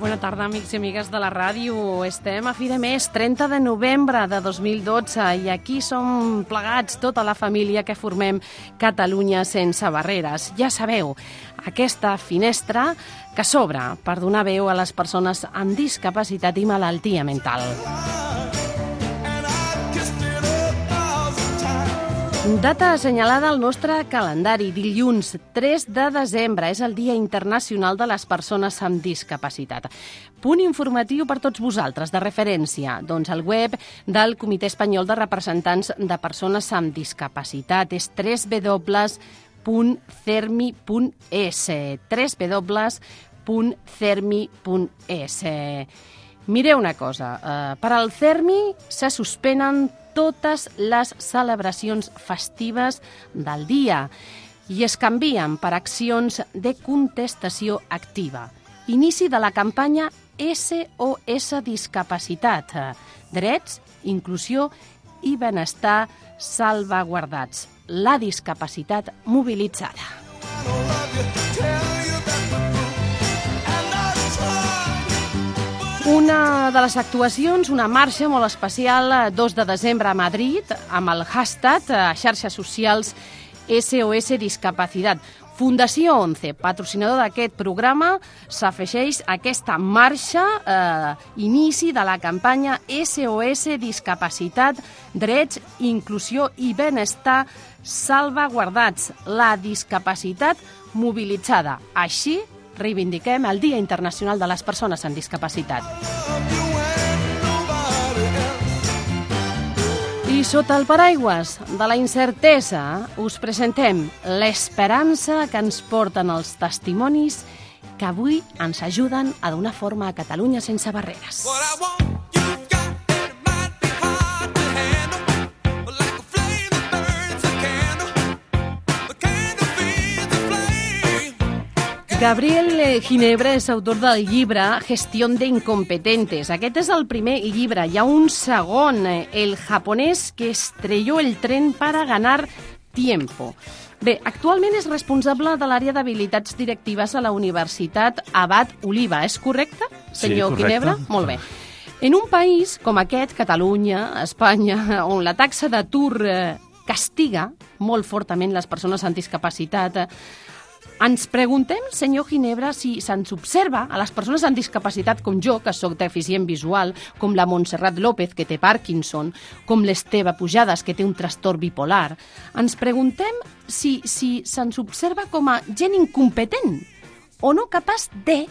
Bona tarda, amics i amigues de la ràdio. Estem a fi de mes, 30 de novembre de 2012, i aquí som plegats, tota la família que formem Catalunya sense barreres. Ja sabeu, aquesta finestra que s'obre per donar veu a les persones amb discapacitat i malaltia mental. Data assenyalada al nostre calendari, dilluns 3 de desembre, és el Dia Internacional de les Persones amb Discapacitat. Punt informatiu per tots vosaltres, de referència, doncs el web del Comitè Espanyol de Representants de Persones amb Discapacitat. És www.cermi.es www.cermi.es Mireu una cosa, eh, per al CERMI se suspenen totes les celebracions festives del dia i es canvien per accions de contestació activa. Inici de la campanya SOS Discapacitat, drets, inclusió i benestar salvaguardats. La discapacitat mobilitzada. Una de les actuacions, una marxa molt especial, 2 de desembre a Madrid, amb el hashtag a xarxes socials SOS Discapacitat. Fundació 11, patrocinador d'aquest programa, s'afegeix aquesta marxa, eh, inici de la campanya SOS Discapacitat, Drets, Inclusió i Benestar salvaguardats. La discapacitat mobilitzada. Així reivindiquem el Dia Internacional de les Persones amb Discapacitat. I sota el paraigües de la incertesa us presentem l'esperança que ens porten els testimonis que avui ens ajuden a donar forma a Catalunya sense barreres. Gabriel Ginebra és autor del llibre Gestión de Incompetentes. Aquest és el primer llibre. Hi ha un segon, El japonès que estrelló el tren para ganar tiempo. Bé, actualment és responsable de l'àrea d'habilitats directives a la Universitat Abad Oliva. És correcte, senyor sí, correcte. Ginebra? Molt bé. En un país com aquest, Catalunya, Espanya, on la taxa d'atur eh, castiga molt fortament les persones amb discapacitat, ens preguntem, senyor Ginebra, si se'ns observa a les persones amb discapacitat com jo, que sóc deficient visual, com la Montserrat López, que té Parkinson, com l'Esteve Pujades, que té un trastorn bipolar. Ens preguntem si, si se'ns observa com a gent incompetent o no capaç de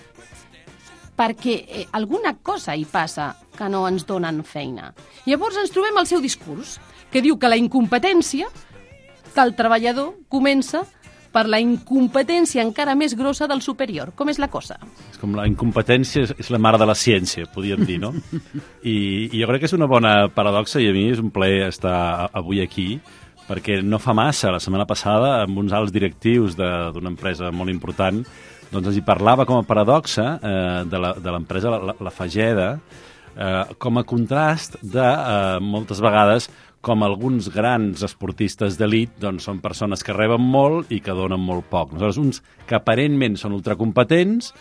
perquè eh, alguna cosa hi passa que no ens donen feina. Llavors ens trobem el seu discurs, que diu que la incompetència del treballador comença per la incompetència encara més grossa del superior. Com és la cosa? És com la incompetència és, la mare de la ciència, podríem dir, no? I, I jo crec que és una bona paradoxa i a mi és un plaer estar avui aquí perquè no fa massa, la setmana passada, amb uns alts directius d'una empresa molt important, doncs els hi parlava com a paradoxa eh, de l'empresa La, la Fageda, eh, com a contrast de, eh, moltes vegades, com alguns grans esportistes d'elit doncs, són persones que reben molt i que donen molt poc. Aleshores, uns que aparentment són ultracompetents,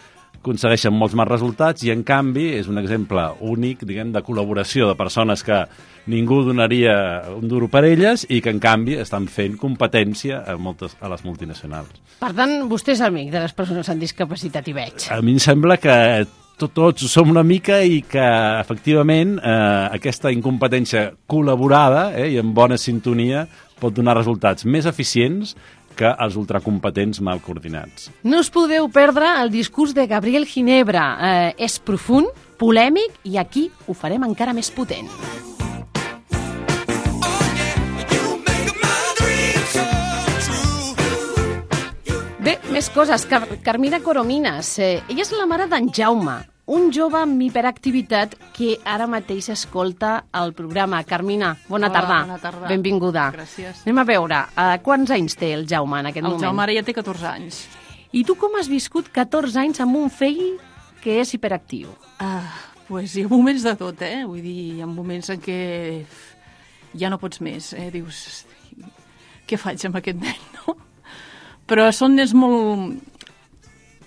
aconsegueixen molts mals resultats i, en canvi, és un exemple únic, diguem, de col·laboració de persones que ningú donaria un duro per elles i que, en canvi, estan fent competència a, moltes, a les multinacionals. Per tant, vostè és amic de les persones amb discapacitat i veig. A mi em sembla que tot, tots som una mica i que, efectivament, eh, aquesta incompetència col·laborada eh, i en bona sintonia pot donar resultats més eficients que els ultracompetents mal coordinats. No us podeu perdre el discurs de Gabriel Ginebra. Eh, és profund, polèmic i aquí ho farem encara més potent. Bé, més coses. Car Carmina Coromines. Eh, ella és la mare d'en Jaume, un jove amb hiperactivitat que ara mateix escolta el programa. Carmina, bona Hola, tarda. bona tarda. Benvinguda. Gràcies. Anem a veure, uh, quants anys té el Jaume en aquest El moment? Jaume ara ja té 14 anys. I tu com has viscut 14 anys amb un fill que és hiperactiu? Ah, pues hi ha moments de tot, eh? Vull dir, hi ha moments en què ja no pots més, eh? Dius, què faig amb aquest nen, no? Però són nens molt...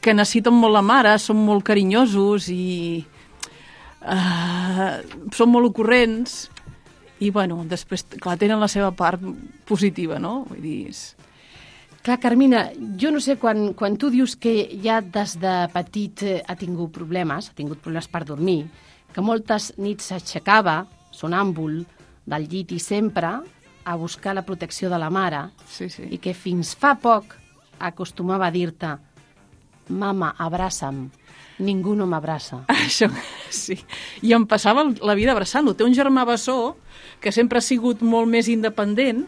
que necessiten molt la mare, són molt carinyosos i... Uh, són molt ocorrents i, bueno, després, clar, tenen la seva part positiva, no? Vull dir, és... Clar, Carmina, jo no sé, quan, quan tu dius que ja des de petit eh, ha tingut problemes, ha tingut problemes per dormir, que moltes nits s'aixecava, sonàmbul, del llit i sempre a buscar la protecció de la mare, Sí, sí. i que fins fa poc acostumava a dir-te «Mama, abraça'm, ningú no m'abraça». Això, sí. I em passava la vida abraçant-lo. Té un germà bessó que sempre ha sigut molt més independent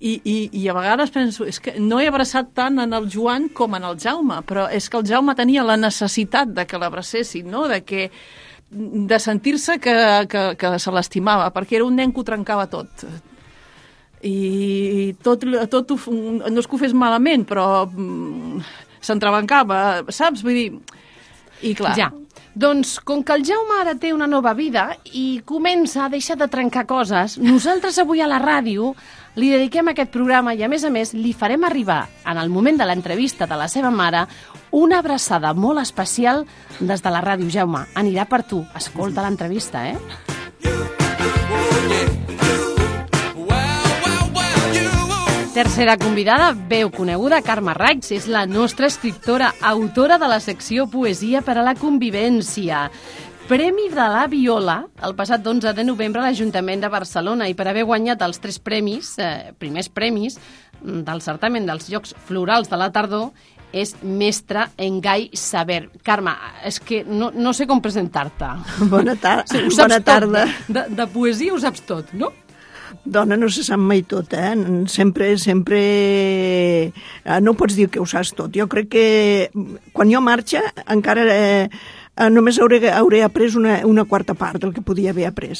i, i, i a vegades penso, és que no he abraçat tant en el Joan com en el Jaume, però és que el Jaume tenia la necessitat de que l'abracessin, no? de que de sentir-se que, que, que se l'estimava, perquè era un nen que ho trencava tot. I tot, tot ho, no és que ho fes malament, però mm, s'entrebancava, saps? Vull dir... I clar, Ja. Doncs, com que el Jaume ara té una nova vida i comença a deixar de trencar coses, nosaltres avui a la ràdio li dediquem aquest programa i, a més a més, li farem arribar, en el moment de l'entrevista de la seva mare, una abraçada molt especial des de la ràdio. Jaume, anirà per tu. Escolta l'entrevista, eh? Tercera convidada, veu coneguda, Carme Raix, és la nostra escriptora, autora de la secció Poesia per a la Convivència. Premi de la Viola el passat 11 de novembre a l'Ajuntament de Barcelona i per haver guanyat els tres premis, eh, primers premis mm, del certamen dels Jocs Florals de la tardor, és mestra en gai saber. Carme, és que no, no sé com presentar-te. Bona, tar Sí, ho saps bona tarda. De, de poesia ho saps tot, no? Dona, no se sap mai tot, eh? Sempre, sempre... eh, No pots dir que ho saps tot. Jo crec que quan jo marxa encara eh, eh, només hauré, hauré après una, una quarta part del que podia haver après.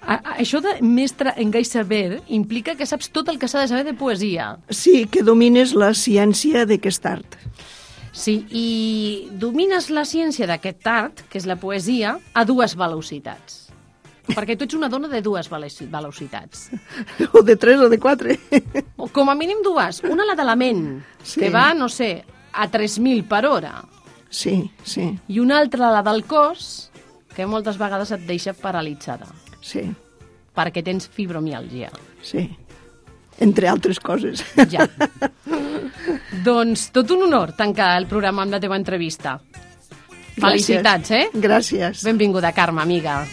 A, a, això de mestre en gai saber implica que saps tot el que s'ha de saber de poesia. Sí, que domines la ciència d'aquest art. Sí, i domines la ciència d'aquest art, que és la poesia, a dues velocitats. Perquè tu ets una dona de dues veloci- velocitats. O de tres o de quatre. O com a mínim dues. Una la de la ment, Sí. que va, no sé, a 3.000 per hora. Sí, sí, I una altra, la del cos, que moltes vegades et deixa paralitzada, sí, perquè tens fibromialgia. sí. Entre altres coses. Ja. doncs tot un honor tancar el programa amb la teva entrevista. Felicitats, eh? Gràcies. Benvinguda, Carme, amiga.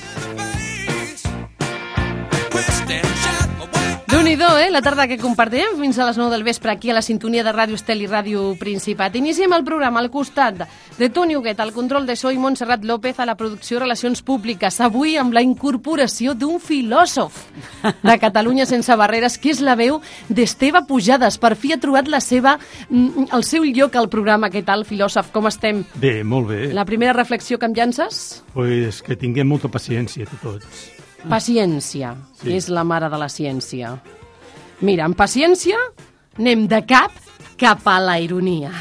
Déu nhi eh? La tarda que compartirem fins a les 9 del vespre aquí a la sintonia de Ràdio Estel i Ràdio Principat. Iniciem el programa al costat de Toni Huguet, al control de so i Montserrat López a la producció Relacions Públiques. Avui amb la incorporació d'un filòsof de Catalunya sense barreres, que és la veu d'Esteve Pujades. Per fi ha trobat la seva, mm, el seu lloc al programa. Què tal, filòsof? Com estem? Bé, molt bé. La primera reflexió que em llances? Pues que tinguem molta paciència, tots. Paciència, Sí. és la mare de la ciència. Mira, amb paciència anem de cap cap a la ironia.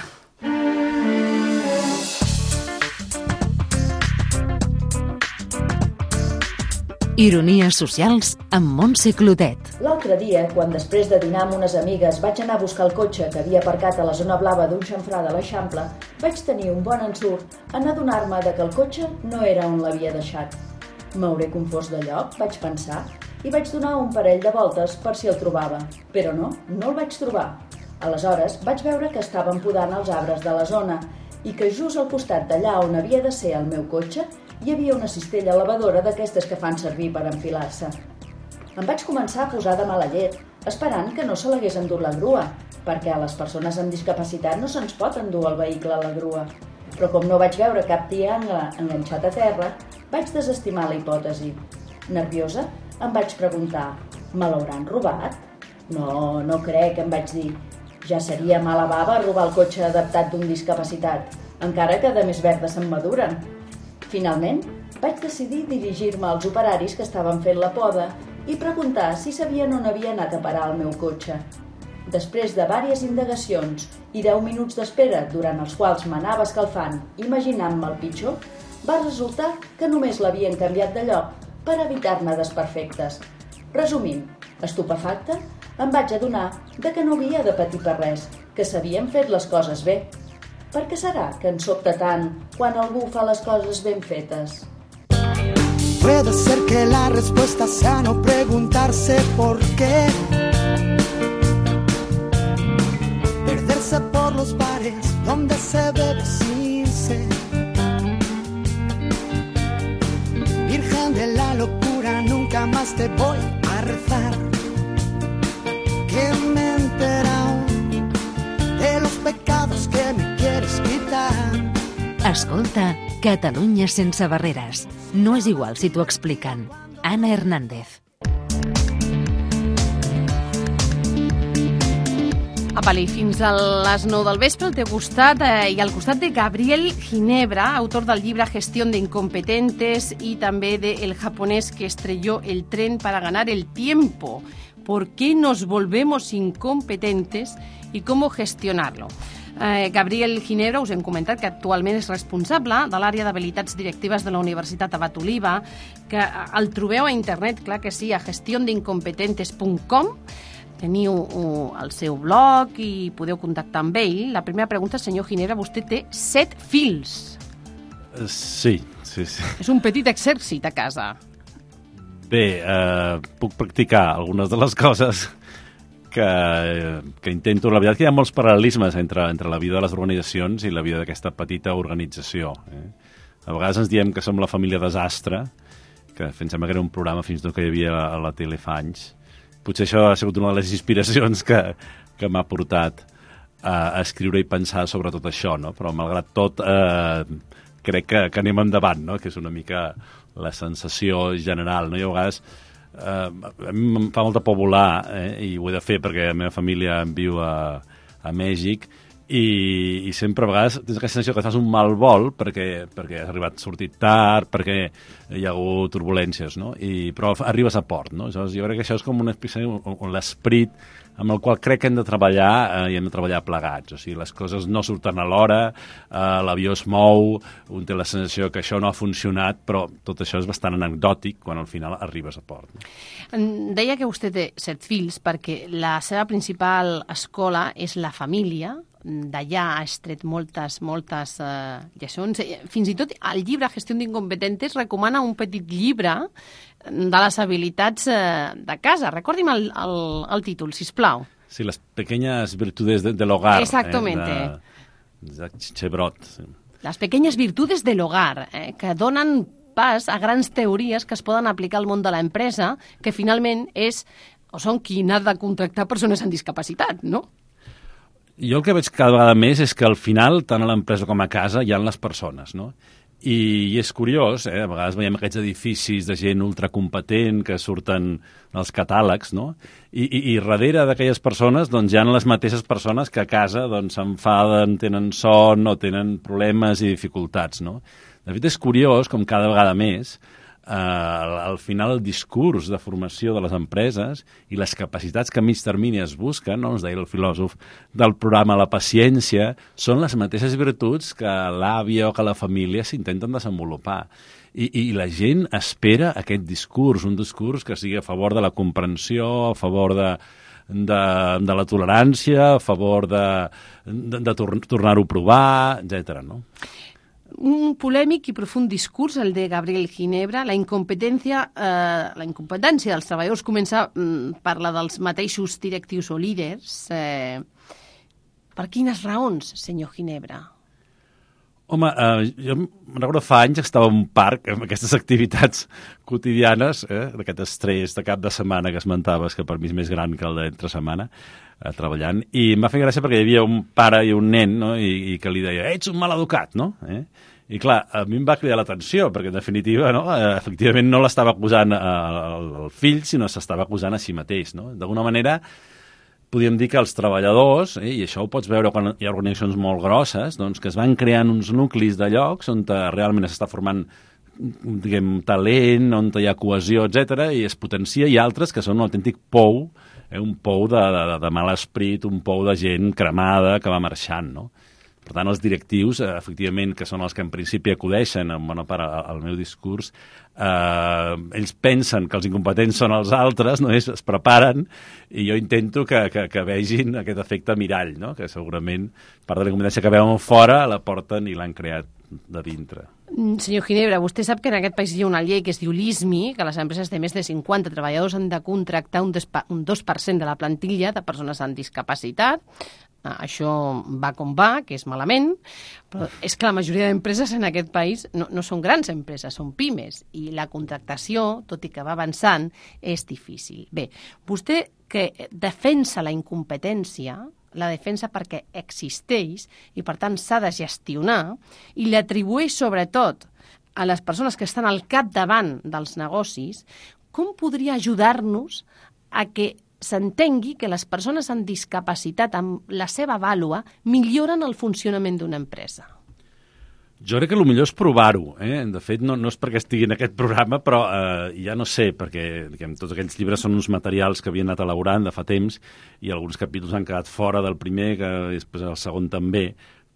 Ironies socials amb Montse Clotet. L'altre dia, quan després de dinar amb unes amigues vaig anar a buscar el cotxe que havia aparcat a la zona blava d'un xamfrà de l'Eixample, vaig tenir un bon ensurt en adonar-me de que el cotxe no era on l'havia deixat. M'hauré confós de lloc, vaig pensar, i vaig donar un parell de voltes per si el trobava. Però no, no el vaig trobar. Aleshores vaig veure que estaven podant els arbres de la zona i que just al costat d'allà on havia de ser el meu cotxe hi havia una cistella lavadora d'aquestes que fan servir per enfilar-se. Em vaig començar a posar de mala llet, esperant que no se l'hagués endut la grua, perquè a les persones amb discapacitat no se'ns pot endur el vehicle a la grua. Però com no vaig veure cap triangle enganxat a terra, vaig desestimar la hipòtesi. Nerviosa, em vaig preguntar, me l'hauran robat? No, no crec, em vaig dir. Ja seria mala bava robar el cotxe adaptat d'un discapacitat, encara que de més verdes se'n maduren. Finalment, vaig decidir dirigir-me als operaris que estaven fent la poda i preguntar si sabien on havia anat a parar el meu cotxe. Després de vàries indagacions i 10 minuts d'espera durant els quals m'anava escalfant imaginant-me el pitjor, va resultar que només l'havien canviat de lloc per evitar-ne desperfectes. Resumint, estupefacte, em vaig adonar de que no havia de patir per res, que s'havien fet les coses bé. Per què serà que en sobta tant quan algú fa les coses ben fetes? Puede ser que la respuesta sea no preguntarse por qué. Bares donde se bebe sin sed. Virgen de la locura, nunca más te voy a rezar. Que me enterado de los pecados que me quieres quitar. Escolta, Catalunya sense barreres. No és igual si t'ho expliquen. Anna Hernández. Apali, fins a les 9 del vespre al teu costat eh, i al costat de Gabriel Ginebra, autor del llibre Gestión de Incompetentes i també de El japonés que estrelló el tren para ganar el tiempo. ¿Por qué nos volvemos incompetentes y cómo gestionarlo? Eh, Gabriel Ginebra, us hem comentat que actualment és responsable de l'àrea d'habilitats directives de la Universitat Abat Oliva, que el trobeu a internet, clar que sí, a gestiondeincompetentes.com, teniu uh, el seu blog i podeu contactar amb ell. La primera pregunta, senyor Ginebra, vostè té set fils. Eh, Sí, sí, sí. És un petit exèrcit a casa. Bé, eh, puc practicar algunes de les coses que, que intento. La veritat que hi ha molts paral·lelismes entre, entre la vida de les organitzacions i la vida d'aquesta petita organització. Eh? A vegades ens diem que som la família desastre, que em sembla que era un programa fins i tot que hi havia a la tele fa anys. Potser això ha sigut una de les inspiracions que, que m'ha portat a, escriure i pensar sobre tot això, no? però malgrat tot eh, crec que, que anem endavant, no? que és una mica la sensació general. No? I a vegades eh, a mi em fa molta por volar eh, i ho he de fer perquè la meva família em viu a, a Mèxic i, i sempre a vegades tens aquesta sensació que fas un mal vol perquè, perquè has arribat sortit tard, perquè hi ha hagut turbulències, no? I, però arribes a port, no? Aleshores, jo crec que això és com espècie, l'esperit amb el qual crec que hem de treballar eh, i hem de treballar plegats. O sigui, les coses no surten a l'hora, eh, l'avió es mou, un té la sensació que això no ha funcionat, però tot això és bastant anecdòtic quan al final arribes a port. Deia que vostè té set fills perquè la seva principal escola és la família, d'allà ha extret moltes, moltes eh, lliçons. Eh, Fins i tot el llibre Gestió d'Incompetentes recomana un petit llibre de les habilitats eh, de casa. Recordi'm el, el, el títol, si plau. Sí, les pequeñas virtudes de, de l'hogar. Exactamente. Eh, de, de Chevrot. Sí. Les pequeñas virtudes de l'hogar, eh, que donen pas a grans teories que es poden aplicar al món de l'empresa, que finalment és o són qui n'ha de contractar persones amb discapacitat, no? Jo el que veig cada vegada més és que al final, tant a l'empresa com a casa, hi ha les persones, no? I, i és curiós, eh? a vegades veiem aquests edificis de gent ultracompetent que surten als catàlegs, no? I, i, i darrere d'aquelles persones doncs, hi ha les mateixes persones que a casa doncs, s'enfaden, tenen son o tenen problemes i dificultats, no? De fet, és curiós com cada vegada més eh, al, al final el discurs de formació de les empreses i les capacitats que a mig termini es busquen, no? ens deia el filòsof del programa La paciència, són les mateixes virtuts que l'àvia o que la família s'intenten desenvolupar. I, I la gent espera aquest discurs, un discurs que sigui a favor de la comprensió, a favor de, de, de la tolerància, a favor de, de, de tor tornar-ho a provar, etc. no? Un polèmic i profund discurs, el de Gabriel Ginebra. La incompetència, eh, la incompetència dels treballadors comença mm, parla dels mateixos directius o líders. Eh, per quines raons, senyor Ginebra? Home, eh, jo me'n recordo fa anys que estava en un parc amb aquestes activitats quotidianes, eh, d'aquest estrès de cap de setmana que esmentaves, que per mi és més gran que el d'entre setmana, eh, treballant, i em va fer gràcia perquè hi havia un pare i un nen, no?, i, i que li deia, ets un mal educat, no?, eh? I clar, a mi em va cridar l'atenció, perquè en definitiva, no, eh, efectivament no l'estava acusant al, al fill, sinó s'estava acusant a si mateix, no? D'alguna manera, podríem dir que els treballadors, eh, i això ho pots veure quan hi ha organitzacions molt grosses, doncs, que es van creant uns nuclis de llocs on eh, realment s'està formant diguem, talent, on hi ha cohesió, etc i es potencia, i altres que són un autèntic pou, eh, un pou de, de, de mal esperit, un pou de gent cremada que va marxant, no? Per tant, els directius, eh, efectivament, que són els que en principi acudeixen en bona part al meu discurs, eh, ells pensen que els incompetents són els altres, no? ells es preparen, i jo intento que, que, que vegin aquest efecte mirall, no? que segurament part de la incompetència que veuen fora la porten i l'han creat de dintre. Mm, Senyor Ginebra, vostè sap que en aquest país hi ha una llei que es diu l'ISMI, que les empreses de més de 50 treballadors han de contractar un, un 2% de la plantilla de persones amb discapacitat. Ah, això va com va, que és malament, però és que la majoria d'empreses en aquest país no, no són grans empreses, són pimes, i la contractació, tot i que va avançant, és difícil. Bé, vostè que defensa la incompetència, la defensa perquè existeix i, per tant, s'ha de gestionar i l'atribueix, sobretot, a les persones que estan al capdavant dels negocis, com podria ajudar-nos a que s'entengui que les persones amb discapacitat, amb la seva vàlua, milloren el funcionament d'una empresa? Jo crec que el millor és provar-ho. Eh? De fet, no, no és perquè estigui en aquest programa, però eh, ja no sé, perquè diguem, tots aquells llibres són uns materials que havien anat elaborant de fa temps i alguns capítols han quedat fora del primer, que després el segon també,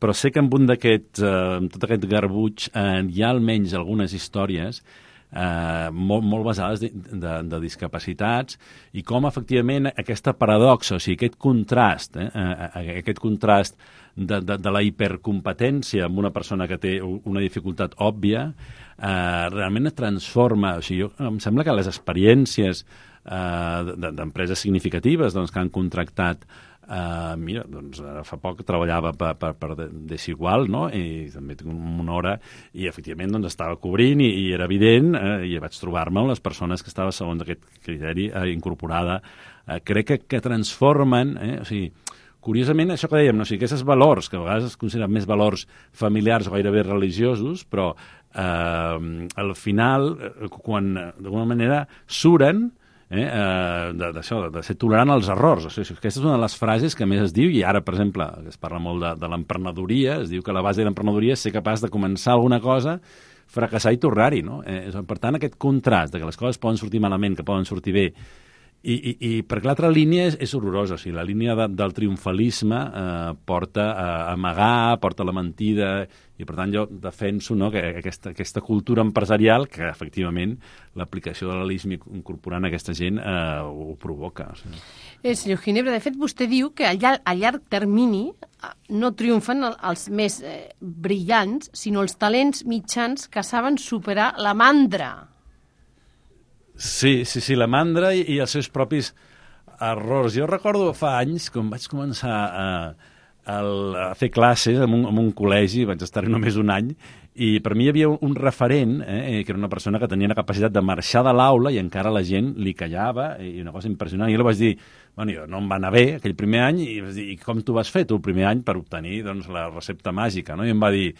però sé que amb un d'aquests, eh, amb tot aquest garbuig, eh, hi ha almenys algunes històries eh, molt, molt basades de, de, de discapacitats i com efectivament aquesta paradoxa, o sigui, aquest contrast, eh, eh, aquest contrast de, de, de la hipercompetència amb una persona que té una dificultat òbvia, eh, realment es transforma. O sigui, jo, em sembla que les experiències eh, d'empreses significatives doncs, que han contractat Uh, mira, doncs ara fa poc treballava per, per, per Desigual, no? I també tinc una hora, i efectivament doncs, estava cobrint i, i era evident, eh, i vaig trobar-me amb les persones que estava segons aquest criteri eh, incorporada. Eh, crec que, que transformen, eh, o sigui, curiosament, això que dèiem, no? o sigui, aquests valors, que a vegades es consideren més valors familiars o gairebé religiosos, però eh, al final, eh, quan d'alguna manera suren, eh, eh, d'això, de, de ser tolerant als errors. O sigui, aquesta és una de les frases que més es diu, i ara, per exemple, es parla molt de, de l'emprenedoria, es diu que la base de l'emprenedoria és ser capaç de començar alguna cosa, fracassar i tornar-hi, no? Eh, per tant, aquest contrast de que les coses poden sortir malament, que poden sortir bé, i, i, i perquè l'altra línia és, és horrorosa, o sigui, la línia de, del triomfalisme eh, porta a amagar, porta a la mentida, i per tant jo defenso no, que aquesta, aquesta cultura empresarial, que efectivament l'aplicació de l'alisme incorporant aquesta gent eh, ho provoca. O sigui. Eh, senyor Ginebra, de fet vostè diu que a llarg, a llarg termini eh, no triomfen els més eh, brillants, sinó els talents mitjans que saben superar la mandra. Sí, sí, sí, la mandra i, i els seus propis errors. Jo recordo fa anys, quan vaig començar a, a, a fer classes en un, en un col·legi, vaig estar només un any, i per mi hi havia un, referent, eh, que era una persona que tenia la capacitat de marxar de l'aula i encara la gent li callava, i una cosa impressionant. I jo li vaig dir, bueno, jo no em va anar bé aquell primer any, i, dir, i com tu vas fer tu el primer any per obtenir doncs, la recepta màgica? No? I em va dir,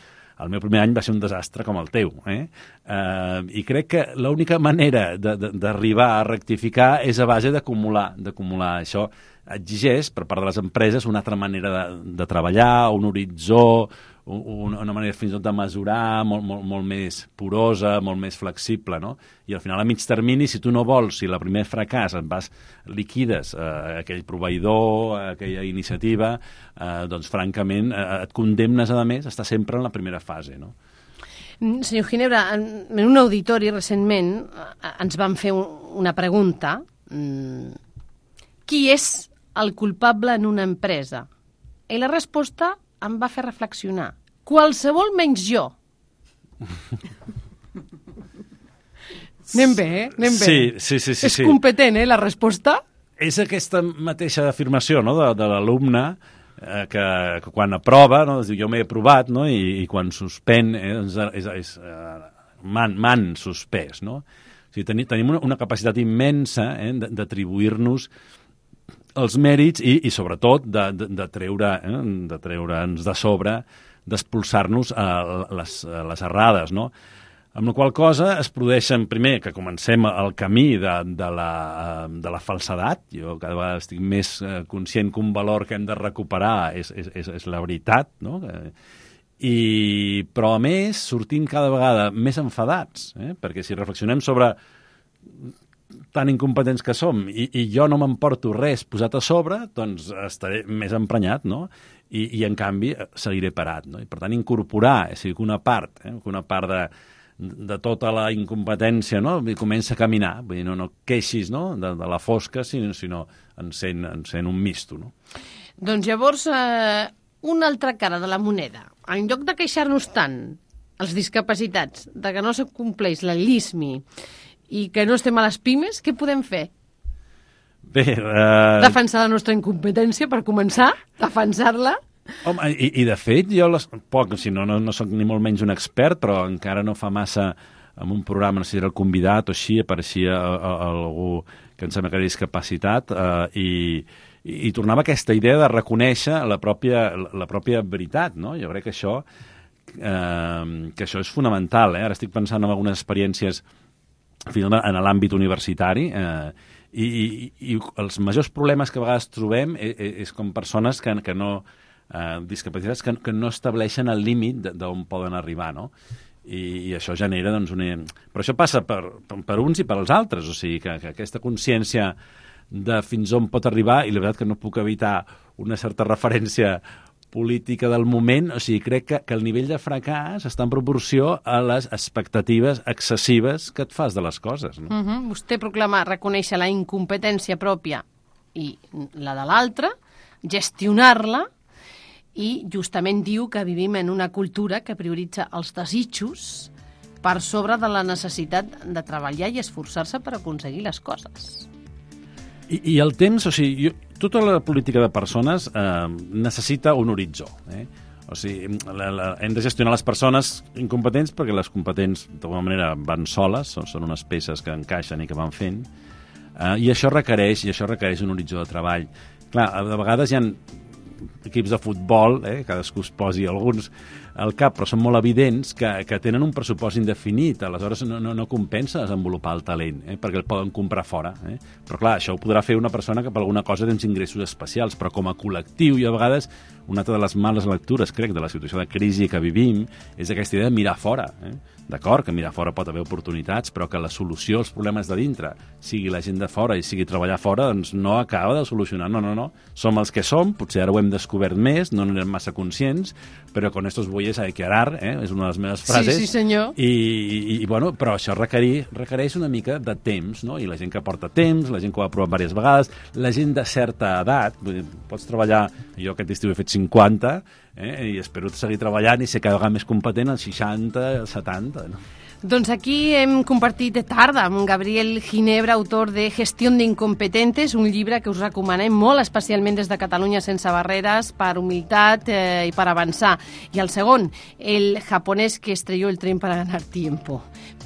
el meu primer any va ser un desastre com el teu. Eh? Eh, I crec que l'única manera d'arribar a rectificar és a base d'acumular, d'acumular això exigeix per part de les empreses una altra manera de, de treballar, un horitzó, una, manera fins i tot de mesurar molt, molt, molt més porosa, molt més flexible, no? I al final, a mig termini, si tu no vols, si la primer fracàs et vas liquides eh, aquell proveïdor, aquella iniciativa, eh, doncs, francament, eh, et condemnes, a més, a estar sempre en la primera fase, no? Mm, senyor Ginebra, en, en un auditori recentment eh, ens van fer una pregunta. Mm, qui és el culpable en una empresa? I la resposta em va fer reflexionar. Qualsevol menys jo. Anem bé, eh? Anem bé. Sí, sí, sí, sí, És sí. competent, eh, la resposta? És aquesta mateixa afirmació no, de, de l'alumne eh, que, que quan aprova, no, es diu jo m'he aprovat, no, i, i quan suspèn eh, doncs, és, és, eh, m'han m'han suspès. No? O sigui, tenim, tenim una, una capacitat immensa eh, de- d'atribuir-nos els mèrits i, i sobretot, de, de, de, treure, eh, de treure'ns de sobre, d'expulsar-nos a les, a les errades, no? Amb la qual cosa es produeixen, primer, que comencem el camí de, de, la, eh, de la falsedat. Jo cada vegada estic més eh, conscient que un valor que hem de recuperar és, és, és, és la veritat, no? Eh, I, però, a més, sortim cada vegada més enfadats, eh? perquè si reflexionem sobre tan incompetents que som i, i jo no m'emporto res posat a sobre, doncs estaré més emprenyat, no? I, i en canvi eh, seguiré parat, no? I per tant incorporar, és a dir, que una part, eh, que una part de, de tota la incompetència, no? I comença a caminar, vull dir, no, no queixis, no?, de, de la fosca, sinó, sinó en, sent, en sent un misto, no? Doncs llavors, eh, una altra cara de la moneda. En lloc de queixar-nos tant, els discapacitats, de que no se compleix la LISMI i que no estem a les pimes, què podem fer? Bé, eh, Defensar la nostra incompetència, per començar? Defensar-la? Home, i, i de fet, jo les, poc, si no, no, no sóc ni molt menys un expert, però encara no fa massa en un programa, no sé si era el convidat o així, apareixia a, a, a algú que em sembla que era discapacitat, eh, i, i, i tornava aquesta idea de reconèixer la pròpia, la, la pròpia veritat, no? Jo crec que això, eh, que això és fonamental, eh? Ara estic pensant en algunes experiències fins en l'àmbit universitari, eh, i, i, i els majors problemes que a vegades trobem és, és com persones que, que no, eh, discapacitats que, que no estableixen el límit d'on poden arribar, no? I, i això genera, doncs, una... Però això passa per, per uns i per als altres, o sigui, que, que aquesta consciència de fins on pot arribar, i la veritat que no puc evitar una certa referència política del moment, o sigui, crec que, que el nivell de fracàs està en proporció a les expectatives excessives que et fas de les coses. No? Uh -huh. Vostè proclama reconèixer la incompetència pròpia i la de l'altre, gestionar-la, i justament diu que vivim en una cultura que prioritza els desitjos per sobre de la necessitat de treballar i esforçar-se per aconseguir les coses. I, I el temps, o sigui, jo, tota la política de persones eh, necessita un horitzó. Eh? O sigui, la, la, hem de gestionar les persones incompetents perquè les competents, d'alguna manera, van soles, són, són unes peces que encaixen i que van fent, eh, i això requereix i això requereix un horitzó de treball. Clar, a, vegades hi ha equips de futbol, eh, cadascú es posi alguns al cap, però són molt evidents que, que tenen un pressupost indefinit, aleshores no, no, no compensa desenvolupar el talent, eh, perquè el poden comprar fora. Eh? Però clar, això ho podrà fer una persona que per alguna cosa té ingressos especials, però com a col·lectiu i a vegades una altra de les males lectures, crec, de la situació de crisi que vivim és aquesta idea de mirar fora. Eh? D'acord, que mirar fora pot haver oportunitats, però que la solució als problemes de dintre sigui la gent de fora i sigui treballar fora, doncs no acaba de solucionar. No, no, no. Som els que som, potser ara ho hem descobert més, no n'érem massa conscients, però con estos bueyes hay que arar, eh? és una de les meves Sí, frases. sí, senyor. I, i, i bueno, però això requerir, requereix una mica de temps, no? I la gent que porta temps, la gent que ho ha provat diverses vegades, la gent de certa edat, vull dir, pots treballar, jo aquest estiu he fet 50, eh? i espero seguir treballant i ser cada vegada més competent als 60, als 70, no? Doncs aquí hem compartit tarda amb Gabriel Ginebra, autor de Gestión de Incompetentes, un llibre que us recomanem molt, especialment des de Catalunya sense barreres, per humilitat eh, i per avançar. I el segon, el japonès que estrelló el tren para ganar tiempo.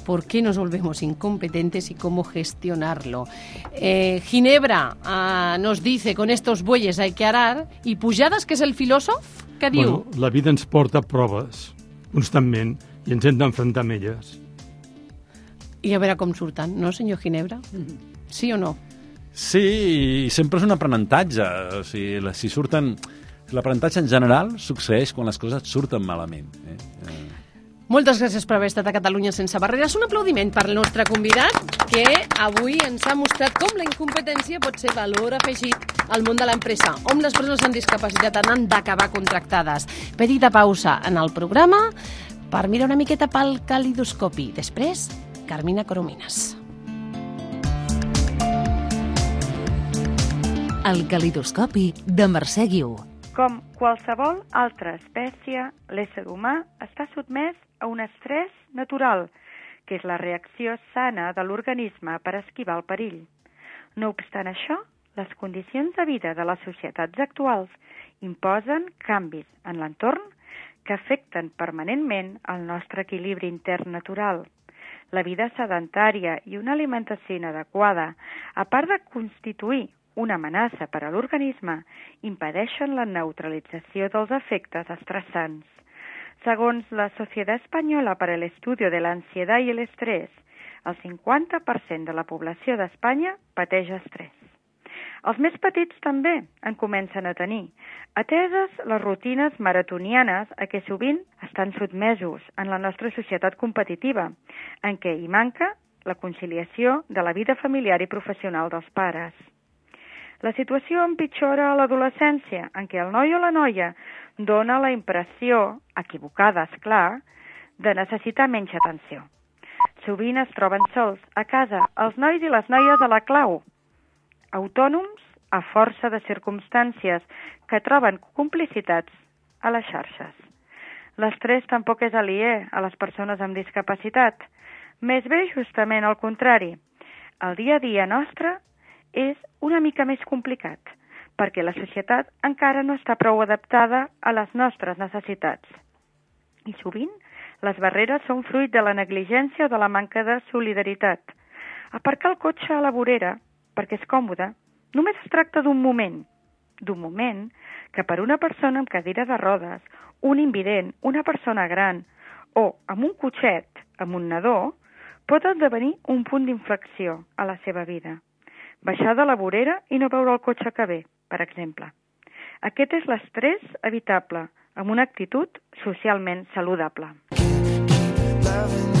¿Por qué nos volvemos incompetentes y cómo gestionarlo? Eh, Ginebra ah, nos dice, con estos bueyes hay que arar, i Pujadas, que és el filòsof, què diu? Bueno, la vida ens porta proves constantment i ens hem d'enfrontar amb elles. I a veure com surten, no, senyor Ginebra? Sí o no? Sí, i sempre és un aprenentatge. O sigui, la- si surten... L'aprenentatge en general succeeix quan les coses surten malament. Eh? Eh, Moltes gràcies per haver estat a Catalunya sense barreres. Un aplaudiment per al nostre convidat, que avui ens ha mostrat com la incompetència pot ser valor afegit al món de l'empresa, on les persones amb discapacitat han d'acabar contractades. Petita pausa en el programa per mirar una miqueta pel calidoscopi. Després, Carmina Coromines. El calidoscopi de Mercè Guiu. Com qualsevol altra espècie, l'ésser humà està sotmès a un estrès natural, que és la reacció sana de l'organisme per esquivar el perill. No obstant això, les condicions de vida de les societats actuals imposen canvis en l'entorn que afecten permanentment el nostre equilibri intern natural. La vida sedentària i una alimentació inadequada, a part de constituir una amenaça per a l'organisme, impedeixen la neutralització dels efectes estressants. Segons la Societat Espanyola per a l'Estudio de l'Ansietat i el Estrès, el 50% de la població d'Espanya pateix estrès. Els més petits també en comencen a tenir, ateses les rutines maratonianes a què sovint estan sotmesos en la nostra societat competitiva, en què hi manca la conciliació de la vida familiar i professional dels pares. La situació empitjora a l'adolescència, en què el noi o la noia dona la impressió, equivocada, és clar, de necessitar menys atenció. Sovint es troben sols a casa els nois i les noies a la clau, autònoms a força de circumstàncies que troben complicitats a les xarxes. L'estrès tampoc és aliè a les persones amb discapacitat, més bé justament al contrari. El dia a dia nostre és una mica més complicat, perquè la societat encara no està prou adaptada a les nostres necessitats. I sovint les barreres són fruit de la negligència o de la manca de solidaritat. Aparcar el cotxe a la vorera, perquè és còmode, només es tracta d'un moment, d'un moment que per una persona amb cadira de rodes, un invident, una persona gran o amb un cotxet, amb un nadó, pot esdevenir un punt d'inflexió a la seva vida. Baixar de la vorera i no veure el cotxe que ve, per exemple. Aquest és l'estrès evitable, amb una actitud socialment saludable. loving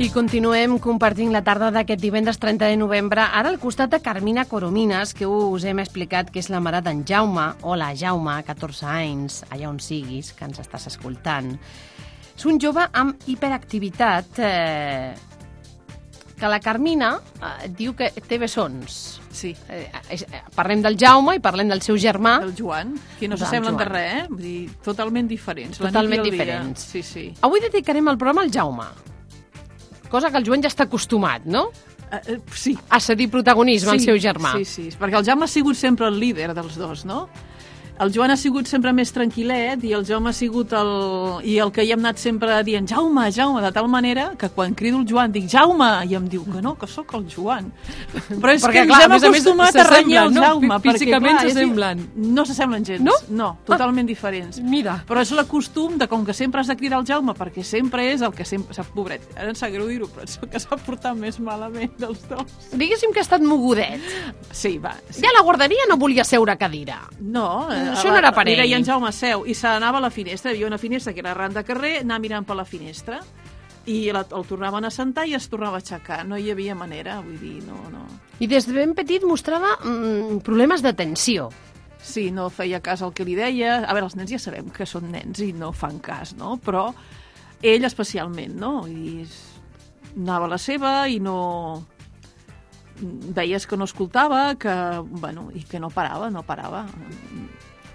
I continuem compartint la tarda d'aquest divendres 30 de novembre, ara al costat de Carmina Coromines, que us hem explicat que és la mare d'en Jaume. Hola, Jaume, 14 anys, allà on siguis, que ens estàs escoltant. És un jove amb hiperactivitat eh, que la Carmina eh, diu que té bessons. Sí. Eh, eh, parlem del Jaume i parlem del seu germà. El Joan, que no Del s'assemblen de res, eh? Vull dir, totalment diferents. Totalment dia. diferents. Sí, sí. Avui dedicarem el programa al Jaume. Cosa que el Joan ja està acostumat, no? Uh, uh, sí. A cedir protagonisme al seu germà. Sí, sí, perquè el Jaume ha sigut sempre el líder dels dos, no? El Joan ha sigut sempre més tranquil·let i el Jaume ha sigut el... i el que hi hem anat sempre dient Jaume, Jaume, de tal manera que quan crido el Joan dic Jaume, i em diu que no, que sóc el Joan. Però és Perquè, que clar, ens hem a a acostumat a renyar el no? Jaume. perquè, Físicament clar, s'assemblen. No s'assemblen gens. No? No, totalment diferents. Mira. Però és la costum de com que sempre has de cridar el Jaume perquè sempre és el que sempre... Sap, pobret, ara em sap greu dir-ho, però és el que s'ha portat més malament dels dos. Diguéssim que ha estat mogudet. Sí, va. Sí. Ja la guarderia no volia seure a cadira. No, eh, Això no la- era per ell. deien Jaume seu i se n'anava a la finestra, hi havia una finestra que era arran de carrer, anar mirant per la finestra i la, el tornaven a sentar i es tornava a aixecar, no hi havia manera, vull dir, no, no. I des de ben petit mostrava mm, problemes d'atenció. Sí, no feia cas al que li deia. A veure, els nens ja sabem que són nens i no fan cas, no? Però ell especialment, no? I anava a la seva i no... Veies que no escoltava, que, bueno, i que no parava, no parava.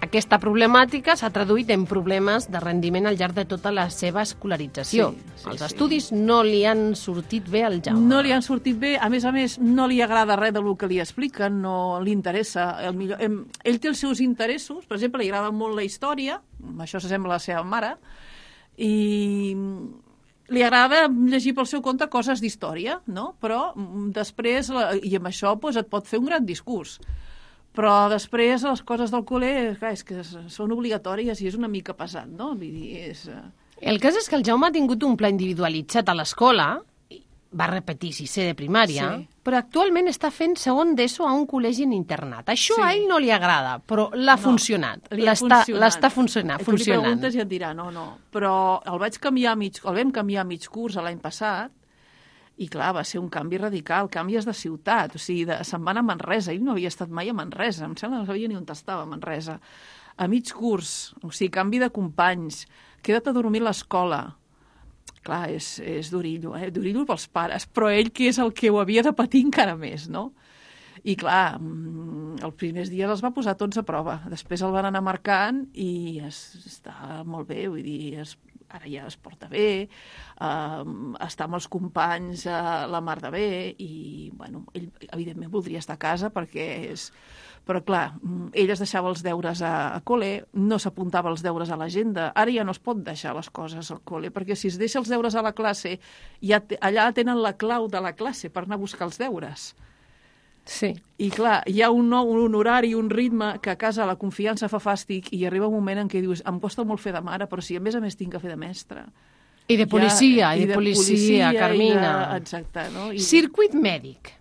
Aquesta problemàtica s'ha traduït en problemes de rendiment al llarg de tota la seva escolarització. Sí, sí, Els sí. estudis no li han sortit bé al Jaume. No li han sortit bé, a més a més, no li agrada res del que li expliquen, no li interessa. El millor... Ell té els seus interessos, per exemple, li agrada molt la història, això s'assembla a la seva mare, i li agrada llegir pel seu compte coses d'història, no? Però mm, després, i amb això doncs, et pot fer un gran discurs. Però després les coses del col·le, clar, és que són obligatòries i és una mica pesat, no? Vull dir, és... eh, El cas és que el Jaume ha tingut un pla individualitzat a l'escola, va repetir sisè de primària, Sí. però actualment està fent segon d'ESO a un col·legi en internat. Això Sí. a ell no li agrada, però l'ha No, funcionat. L'està funcionat. l'està funcionant. Tu li funcionant. preguntes i et dirà no, no. Però el vaig canviar a mig, el vam canviar a mig curs l'any passat i clar, va ser un canvi radical, canvies de ciutat, o sigui, de, se'n va anar a Manresa, ell no havia estat mai a Manresa, em sembla que no sabia ni on estava a Manresa. A mig curs, o sigui, canvi de companys, queda't a dormir a l'escola. Clar, és, és d'orillo, eh? d'orillo pels pares, però ell que és el que ho havia de patir encara més, no? I clar, mm, els primers dies els va posar tots a prova. Després el van anar marcant i es, està molt bé, vull dir, es, ara ja es porta bé, eh, està amb els companys a la mar de bé i, bueno, ell evidentment voldria estar a casa perquè és... Però clar, mm, ell es deixava els deures a, a col·le, no s'apuntava els deures a l'agenda. Ara ja no es pot deixar les coses al col·le, perquè si es deixa els deures a la classe, ja allà tenen la clau de la classe per anar a buscar els deures. Sí. I clar, hi ha un, nou, un horari, un ritme que a casa la confiança fa fàstic i arriba un moment en què dius, em costa molt fer de mare, però si a més a més tinc que fer de mestra. I de policia, i de policia, i Carmina. De, exacte, no? I, Circuit mèdic,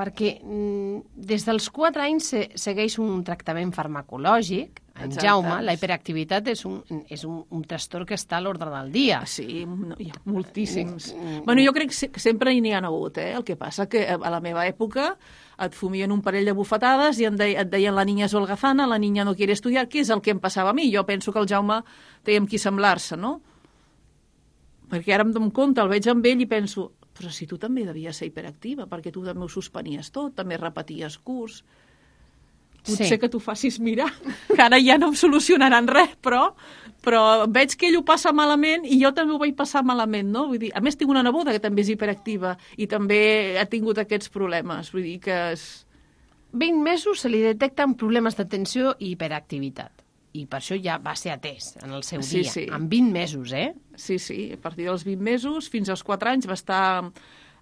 perquè mm, des dels 4 anys se, segueix un tractament farmacològic. En Exacte. Jaume, la hiperactivitat és un, és un, un trastorn que està a l'ordre del dia. Sí, no, hi ha moltíssims. Mm, Bueno, jo crec que se- que sempre n'hi ha hagut, eh? El que passa que a la meva època et fumien un parell de bufetades i em de, et deien la niña és holgazana, la niña no quiere estudiar, que és el que em passava a mi. Jo penso que el Jaume té amb qui semblar-se, no? Perquè ara em dono compte, el veig amb ell i penso, però si tu també devies ser hiperactiva, perquè tu també ho suspenies tot, també repeties curs. Potser Sí. que t'ho facis mirar, que ara ja no em solucionaran res, però, però veig que ell ho passa malament i jo també ho vaig passar malament, no? Vull dir, a més, tinc una neboda que també és hiperactiva i també ha tingut aquests problemes. Vull dir que és... 20 mesos se li detecten problemes d'atenció i hiperactivitat. I per això ja va ser atès en el seu Sí, dia. sí. En 20 mesos, eh? Sí, sí, a partir dels 20 mesos fins als 4 anys va estar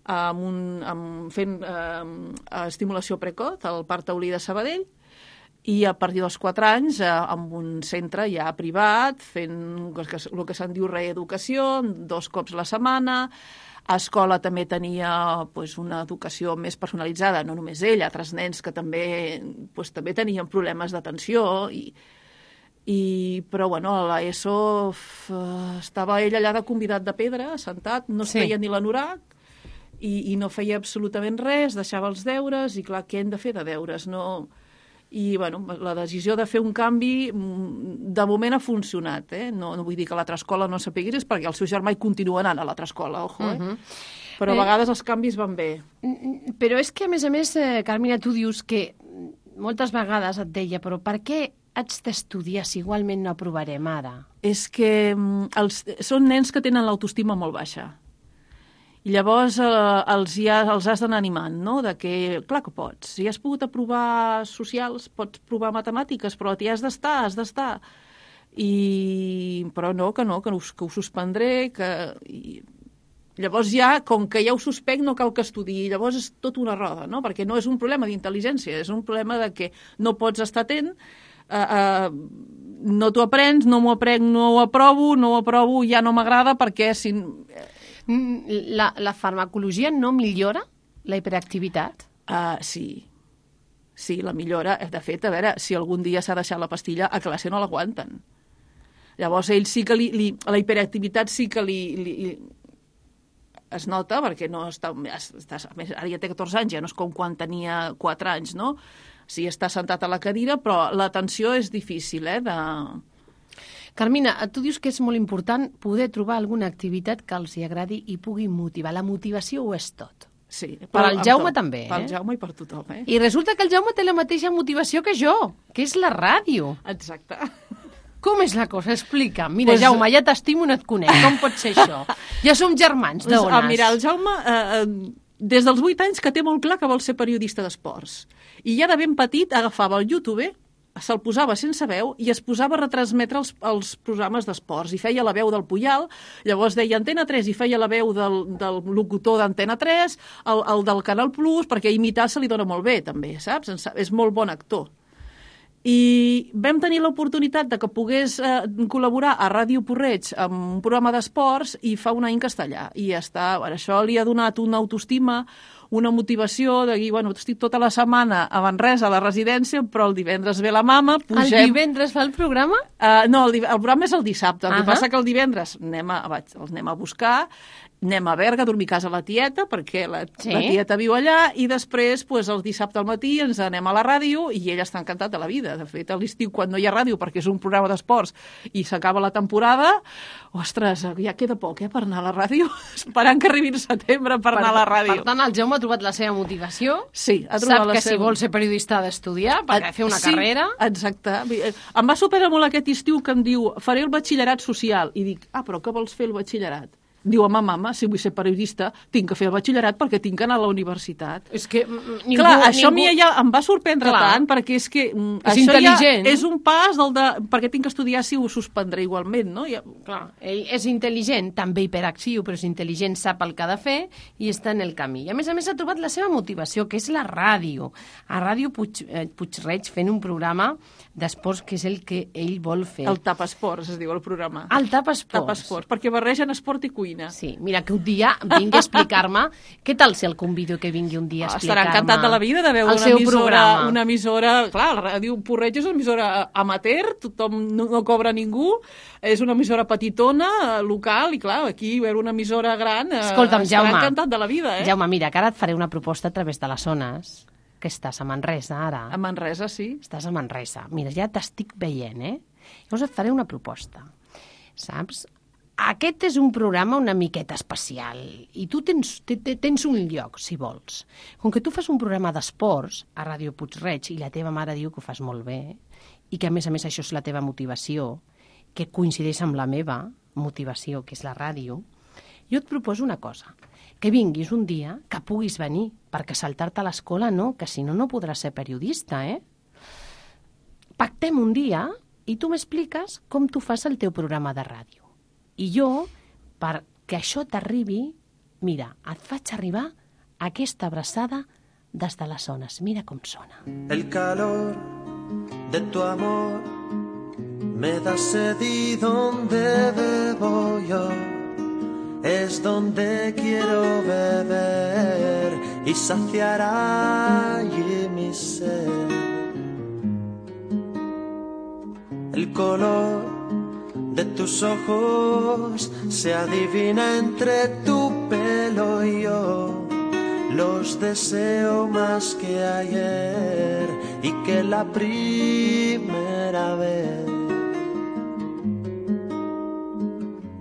amb un, amb, fent eh, estimulació precoç al Parc Taulí de Sabadell i a partir dels 4 anys eh, amb un centre ja privat fent el que, el que se'n diu reeducació dos cops la setmana a escola també tenia pues, una educació més personalitzada, no només ell, altres nens que també, pues, també tenien problemes d'atenció i, i, però bueno, a l'ESO estava ell allà de convidat de pedra, sentat, no es Sí. feia ni l'anorac i, i no feia absolutament res, deixava els deures i clar, què hem de fer de deures? No... I bueno, la decisió de fer un canvi mm, de moment ha funcionat. Eh? No, no vull dir que l'altra escola no sapiguis, perquè el seu germà hi continua anant a l'altra escola, ojo, eh? Mhm. Però a Eh, vegades els canvis van bé. Però és que, a més a més, eh, Carmina, tu dius que mm, moltes vegades et deia, però per què haig d'estudiar si igualment no aprovarem ara? és que mm, els, són nens que tenen l'autoestima molt baixa. I llavors eh, els, ja, els has d'anar animant, no? De que, clar que pots. Si has pogut aprovar socials, pots provar matemàtiques, però t'hi has d'estar, has d'estar. I... Però no, que no, que, ho, que ho suspendré, que... I... Llavors ja, com que ja ho suspec, no cal que estudiï. Llavors és tot una roda, no? Perquè no és un problema d'intel·ligència, és un problema de que no pots estar atent, eh, eh, no t'ho aprens, no m'ho aprenc, no ho aprovo, no ho aprovo, ja no m'agrada perquè si... Mm, La, la farmacologia no millora la hiperactivitat? Uh, sí, sí, la millora. De fet, a veure, si algun dia s'ha deixat la pastilla, a classe no l'aguanten. Llavors, ell sí que li, li, la hiperactivitat sí que li, li, li es nota, perquè no està, està, a més, ara ja té 14 anys, ja no és com quan tenia 4 anys, no? Sí, està sentat a la cadira, però l'atenció és difícil, eh, de... Carmina, tu dius que és molt important poder trobar alguna activitat que els hi agradi i pugui motivar. La motivació ho és tot. Sí, Per al Jaume tot. també, Per al eh? Jaume i per tothom, eh? I resulta que el Jaume té la mateixa motivació que jo, que és la ràdio. Exacte. Com és la cosa? Explica. Mira, Pues- pues... Jaume, ja t'estimo no et conec. Com pot ser això? Ja som germans, Pues, d'on ah, mira, el Jaume, eh, eh, des dels 8 anys que té molt clar que vol ser periodista d'esports. I ja de ben petit agafava el YouTube, se'l posava sense veu i es posava a retransmetre els, els programes d'esports. I feia la veu del Puyal, llavors deia Antena 3 i feia la veu del, del locutor d'Antena 3, el, el del Canal Plus, perquè imitar se li dona molt bé, també, saps? És molt bon actor. I vam tenir l'oportunitat de que pogués eh, col·laborar a Ràdio Porreig amb un programa d'esports i fa un any castellà. I ja està, bueno, això li ha donat una autoestima, una motivació de dir, bueno, estic tota la setmana a Manresa, a la residència, però el divendres ve la mama, pugem... El divendres fa el programa? Uh, no, el, el programa és el dissabte. El Ahà. que passa que el divendres anem a, vaig, els anem a buscar, anem a Berga, a dormir a casa la tieta, perquè la, Sí. la tieta viu allà, i després, pues, el dissabte al matí ens anem a la ràdio i ell està encantat de la vida. De fet, a l'estiu, quan no hi ha ràdio, perquè és un programa d'esports, i s'acaba la temporada, ostres, ja queda poc, eh, per anar a la ràdio, esperant que arribi el setembre per, anar a la ràdio. Per tant, el Jaume ha trobat la seva motivació. Sí, ha trobat Sap la que si seva- vol ser periodista ha d'estudiar per fer una sí, carrera. exacte. Em va superar molt aquest estiu que em diu faré el batxillerat social. I dic, ah, però què vols fer el batxillerat? Diu, home, mama, si vull ser periodista, tinc que fer el batxillerat perquè tinc que anar a la universitat. És que mm, ningú... Clar, això ningú... a mi ja em va sorprendre Clar. tant, perquè és que mm, És això intel·ligent. ja és un pas del de... perquè tinc que estudiar si ho suspendré igualment, no? Ja... Clar, ell és intel·ligent, també hiperactiu, però és intel·ligent, sap el que ha de fer i està en el camí. I a més a més ha trobat la seva motivació, que és la ràdio. A Ràdio Puig, eh, Puigreig fent un programa d'esports que és el que ell vol fer. El Tap Esports, es diu el programa. El Tap Esports. Tap Esports, perquè barregen esport i cuina. Sí, mira, que un dia vingui a explicar-me què tal si el convido que vingui un dia a explicar-me Estarà encantat de la vida de veure una emissora, programa. una emissora... Clar, la ràdio Porreig és una emissora amateur, tothom no, no cobra ningú, és una emissora petitona, eh, local, i clar, aquí veure una emissora gran eh, Escolta'm, estarà Jaume. encantat de la vida, eh? Jaume, mira, que ara et faré una proposta a través de les zones, que estàs a Manresa ara. A Manresa, sí. Estàs a Manresa. Mira, ja t'estic veient, eh? Llavors et faré una proposta. Saps? Aquest és un programa una miqueta especial i tu tens, te, te, tens un lloc, si vols. Com que tu fas un programa d'esports a Ràdio Puigreig i la teva mare diu que ho fas molt bé i que, a més a més, això és la teva motivació, que coincideix amb la meva motivació, que és la ràdio, jo et proposo una cosa, que vinguis un dia, que puguis venir, perquè saltar-te a l'escola no, que si no, no podràs ser periodista, eh? Pactem un dia i tu m'expliques com tu fas el teu programa de ràdio. I jo, perquè això t'arribi, mira, et faig arribar aquesta abraçada des de les zones. Mira com sona. El calor de tu amor me da sed y donde bebo yo es donde quiero beber y saciar allí mi sed. El color de tus ojos se adivina entre tu pelo y yo. Los deseo más que ayer y que la primera vez.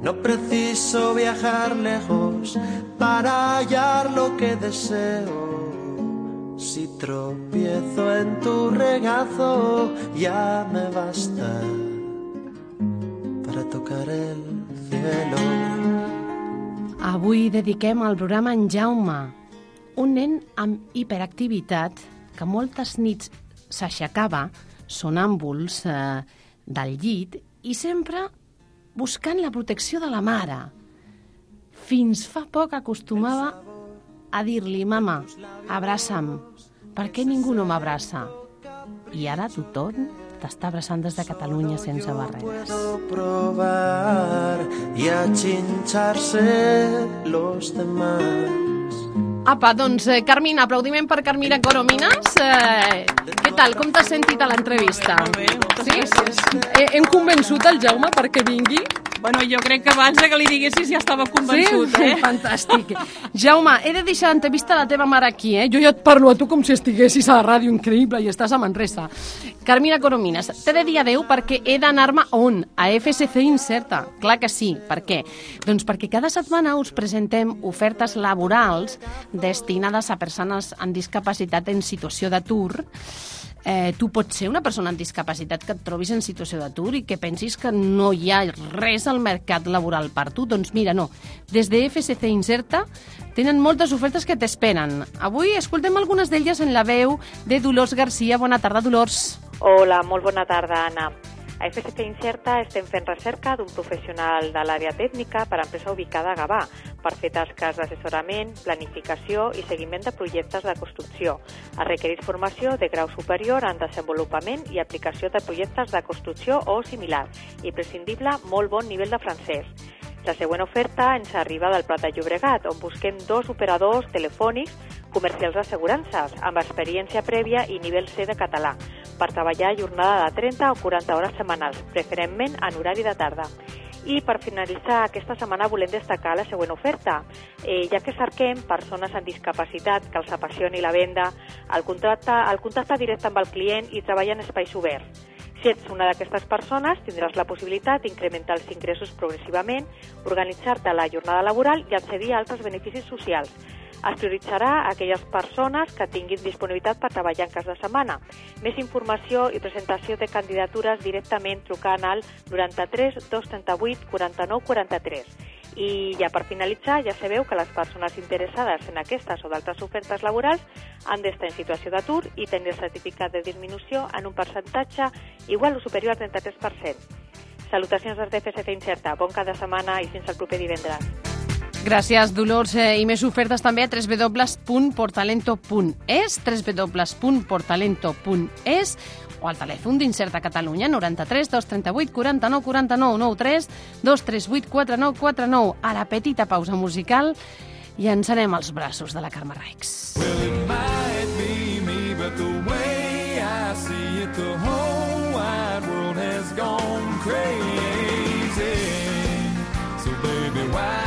No preciso viajar lejos para hallar lo que deseo. Si tropiezo en tu regazo, ya me basta para tocar el cielo. Avui dediquem el programa en Jaume, un nen amb hiperactivitat que moltes nits s'aixecava sonàmbuls eh, del llit i sempre buscant la protecció de la mare. Fins fa poc acostumava a dir-li, mama, abraça'm, per què ningú no m'abraça? I ara tothom t'està abraçant des de Catalunya sense barreres. Probar y achincharse los demás. Apa, doncs, eh, Carmina, aplaudiment per Carmina Coromines. Eh, què tal, com t'has sentit a l'entrevista? Molt bé, moltes sí? gràcies. Eh, hem convençut el Jaume perquè vingui? Bueno, jo crec que abans que li diguessis ja estava convençut, sí? eh? Fantàstic. Jaume, he de deixar l'entrevista a la teva mare aquí, eh? Jo ja et parlo a tu com si estiguessis a la ràdio increïble i estàs a Manresa. Carmina Coromines, t'he de dir adeu perquè he d'anar-me on? A FSC Incerta. Clar que sí. Per què? Doncs perquè cada setmana us presentem ofertes laborals destinades a persones amb discapacitat en situació d'atur eh, tu pots ser una persona amb discapacitat que et trobis en situació d'atur i que pensis que no hi ha res al mercat laboral per tu. Doncs mira, no. Des de FSC Inserta tenen moltes ofertes que t'esperen. Avui escoltem algunes d'elles en la veu de Dolors Garcia. Bona tarda, Dolors. Hola, molt bona tarda, Anna. A FSC Incerta estem fent recerca d'un professional de l'àrea tècnica per a empresa ubicada a Gavà per fer tasques d'assessorament, planificació i seguiment de projectes de construcció. Es requereix formació de grau superior en desenvolupament i aplicació de projectes de construcció o similar i prescindible molt bon nivell de francès. La següent oferta ens arriba del Prat de Llobregat, on busquem dos operadors telefònics comercials d'assegurances amb experiència prèvia i nivell C de català per treballar jornada de 30 o 40 hores setmanals, preferentment en horari de tarda. I per finalitzar aquesta setmana volem destacar la següent oferta. Eh, ja que cerquem persones amb discapacitat que els apassioni la venda, el contracte, el contacte directe amb el client i treballar en espais oberts. Si ets una d'aquestes persones, tindràs la possibilitat d'incrementar els ingressos progressivament, organitzar-te la jornada laboral i accedir a altres beneficis socials. Es prioritzarà aquelles persones que tinguin disponibilitat per treballar en cas de setmana. Més informació i presentació de candidatures directament trucant al 93 238 49 43. I ja per finalitzar, ja sabeu que les persones interessades en aquestes o d'altres ofertes laborals han d'estar en situació d'atur i tenir certificat de disminució en un percentatge igual o superior al 33%. Salutacions des de FSC Incerta. Bon cap de setmana i fins al proper divendres. Gràcies, Dolors. Eh, I més ofertes també a www.portalento.es, www.portalento.es o al telèfon d'Incerta Catalunya 93 238 49 49 93 238 49 49. A la petita pausa musical i ens anem als braços de la Carme Raix. Well, it might be me, but the way I see it, the whole wide world has gone crazy. So baby, why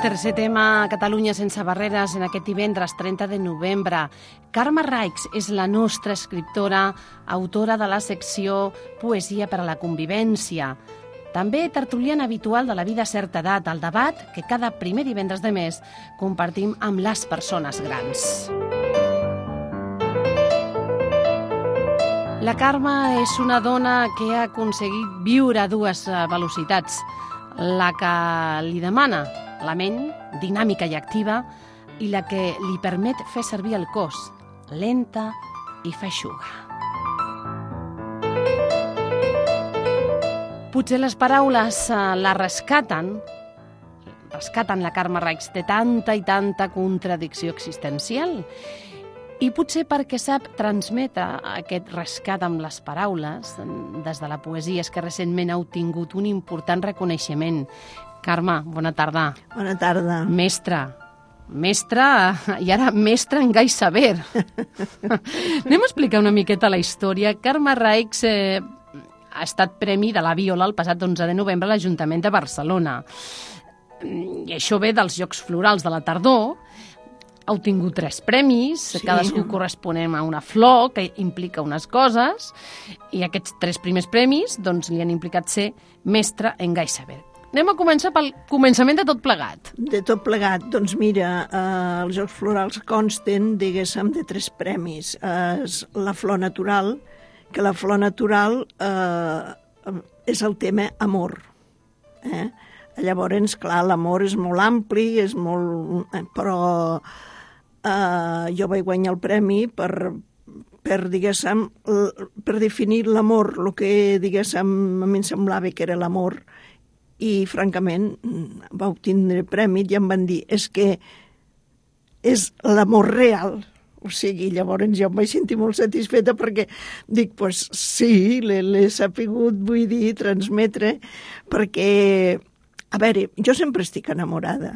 Tercer tema, Catalunya sense barreres, en aquest divendres 30 de novembre. Carme Raix és la nostra escriptora, autora de la secció Poesia per a la convivència. També tertuliana habitual de la vida a certa edat, el debat que cada primer divendres de mes compartim amb les persones grans. La Carme és una dona que ha aconseguit viure a dues eh, velocitats. La que li demana la ment, dinàmica i activa, i la que li permet fer servir el cos, lenta i feixuga. Potser les paraules eh, la rescaten, rescaten la Carme Raix de tanta i tanta contradicció existencial i potser perquè sap transmetre aquest rescat amb les paraules des de la poesia és que recentment ha obtingut un important reconeixement. Carme, bona tarda. Bona tarda. Mestra, mestra i ara mestra en gai saber. Anem a explicar una miqueta la història. Carme Raix eh, ha estat premi de la Viola el passat 11 de novembre a l'Ajuntament de Barcelona. I això ve dels Jocs Florals de la tardor, ha obtingut tres premis, sí. cadascú corresponem a una flor que implica unes coses, i aquests tres primers premis doncs, li han implicat ser mestre en gai saber. Anem a començar pel començament de tot plegat. De tot plegat, doncs mira, eh, els Jocs Florals consten, diguéssim, de tres premis. Eh, és la flor natural, que la flor natural eh, és el tema amor. Eh? Llavors, clar, l'amor és molt ampli, és molt... eh, però eh, jo vaig guanyar el premi per, per diguéssim, per definir l'amor, el que, diguéssim, a mi em semblava que era l'amor, i, francament, va obtindre premi i em van dir, és que és l'amor real. O sigui, llavors jo em vaig sentir molt satisfeta perquè dic, pues sí, l'he sapigut, vull dir, transmetre, perquè, a veure, jo sempre estic enamorada.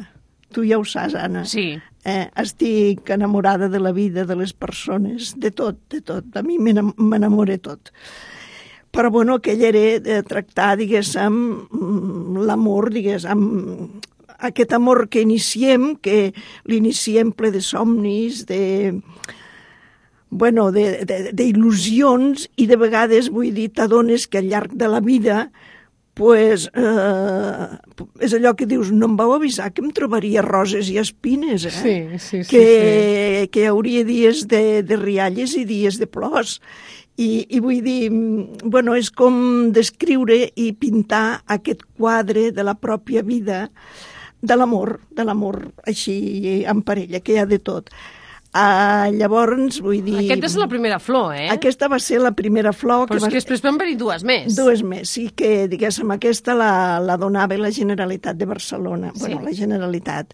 Tu ja ho saps, Anna. Sí. Eh, estic enamorada de la vida, de les persones, de tot, de tot. A mi m'enam- m'enamora tot. Però, bueno, aquell era de tractar, diguéssim, mm, l'amor, diguéssim, aquest amor que iniciem, que l'iniciem ple de somnis, de bueno, d'il·lusions i de vegades, vull dir, t'adones que al llarg de la vida pues, eh, és allò que dius, no em vau avisar que em trobaria roses i espines, eh? Sí, sí, sí, que, que hi hauria dies de, de rialles i dies de plors. I, I vull dir, mm, bueno, és com descriure i pintar aquest quadre de la pròpia vida, de l'amor, de l'amor així en parella, que hi ha de tot. Uh, llavors, vull dir... Aquesta és la primera flor, eh? Aquesta va ser la primera flor... Però és va... que després van venir dues més. Dues més, sí, que diguéssim, aquesta la, la donava la Generalitat de Barcelona, Sí. bueno, la Generalitat.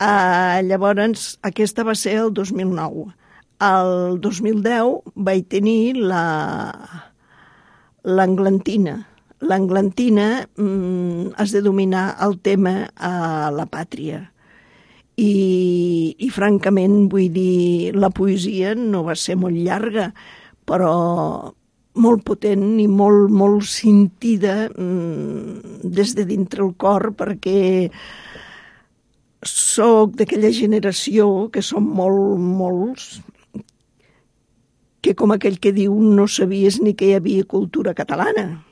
Uh, llavors, aquesta va ser el 2009. El 2010 vaig tenir la l'anglantina. L'anglantina mm, has de dominar el tema a la pàtria. I, I, francament, vull dir, la poesia no va ser molt llarga, però molt potent i molt, molt sentida mm, des de dintre el cor, perquè sóc d'aquella generació, que som molt, molts, que com aquell que diu no sabies ni que hi havia cultura catalana,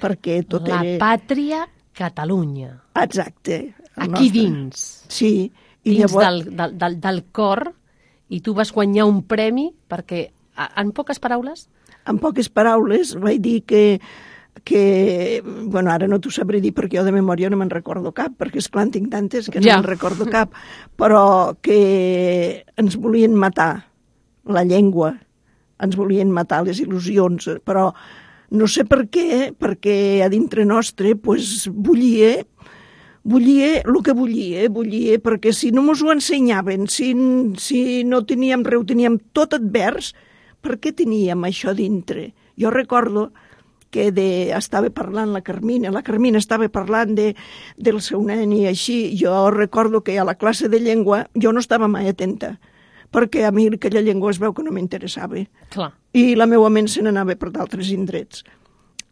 perquè tot La era... pàtria Catalunya. Exacte. Aquí nostre. dins. Sí. I Dins llavors... del, del, del, del cor i tu vas guanyar un premi perquè, en poques paraules, en poques paraules, vaig dir que, que bueno, ara no t'ho sabré dir perquè jo de memòria no me'n recordo cap, perquè és clar, tinc tantes que no Ja. me'n recordo cap, però que ens volien matar la llengua, ens volien matar les il·lusions, però no sé per què, perquè a dintre nostre pues, bullia bullia el que bullia, bullia, perquè si no mos ho ensenyaven, si, si no teníem ho teníem tot advers, per què teníem això dintre? Jo recordo que de, estava parlant la Carmina, la Carmina estava parlant de, del seu nen i així, jo recordo que a la classe de llengua jo no estava mai atenta, perquè a mi aquella llengua es veu que no m'interessava i la meva ment se n'anava per d'altres indrets.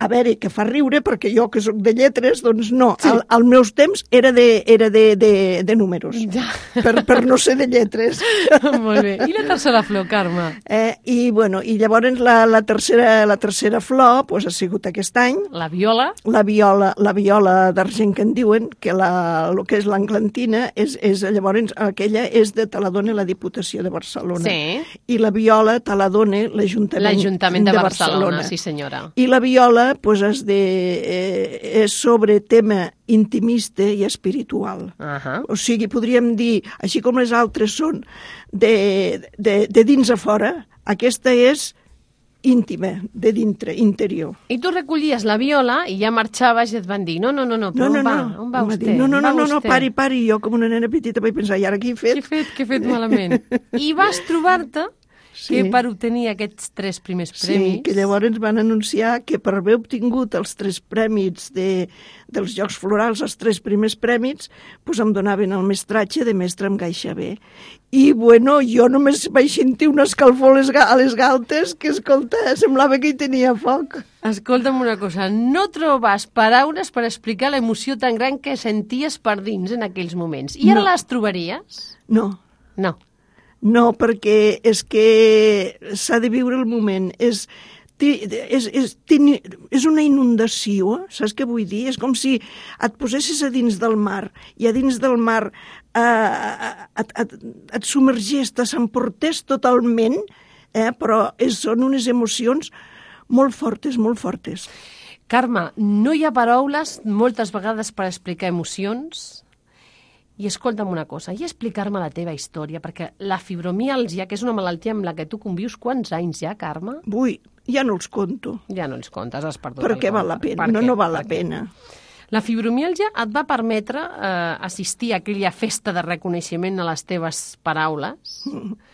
A veure, que fa riure, perquè jo que sóc de lletres, doncs no, sí. al, al meus temps era de, era de, de, de números, Ja. per, per no ser de lletres. Molt bé. I la tercera flor, Carme? Eh, I, bueno, i llavors la, la, tercera, la tercera flor pues, ha sigut aquest any, La viola? la viola, la viola d'argent que en diuen, que la, el que és l'anglantina, és, és, llavors aquella és de te la Diputació de Barcelona. Sí. I la viola te la dona l'Ajuntament L'Ajuntament de, Barcelona, sí senyora. I la viola pues, és, de, eh, és sobre tema intimista i espiritual. Uh -huh. O sigui, podríem dir, així com les altres són de, de, de dins a fora, aquesta és íntima, de dintre, interior. I tu recollies la viola i ja marxaves i et van dir no, no, no, no, però No, no, on va? no. On va vostè? dir, no, no, no, no, no, vostè?" pari, pari. Jo, com una nena petita, vaig pensar, i ara què he fet? Què he fet? Què he fet malament? I vas trobar-te Sí. que per obtenir aquests tres primers premis... Sí, que llavors van anunciar que per haver obtingut els tres prèmits de, dels Jocs Florals, els tres primers prèmits, pues em donaven el mestratge de mestre amb Gaixavé. I, bueno, jo només vaig sentir una escalfor a les galtes que, escolta, semblava que hi tenia foc. Escolta'm una cosa, no trobes paraules per explicar l'emoció tan gran que senties per dins en aquells moments. I ara No. les trobaries? No, No. No, perquè és que s'ha de viure el moment. És, és, és, és una inundació, saps què vull dir? És com si et posessis a dins del mar i a dins del mar eh, et, et, et submergés, te s'emportés totalment, eh, però és, són unes emocions molt fortes, molt fortes. Carme, no hi ha paraules moltes vegades per explicar emocions i escolta'm una cosa, i explicar-me la teva història, perquè la fibromiàlgia, que és una malaltia amb la que tu convius, quants anys ja, Carme? Vull, ja no els conto, Ja no els comptes, has perdut per el què val la pena? Per No, què? no val la pena. La fibromiàlgia et va permetre eh, assistir a aquella festa de reconeixement a les teves paraules,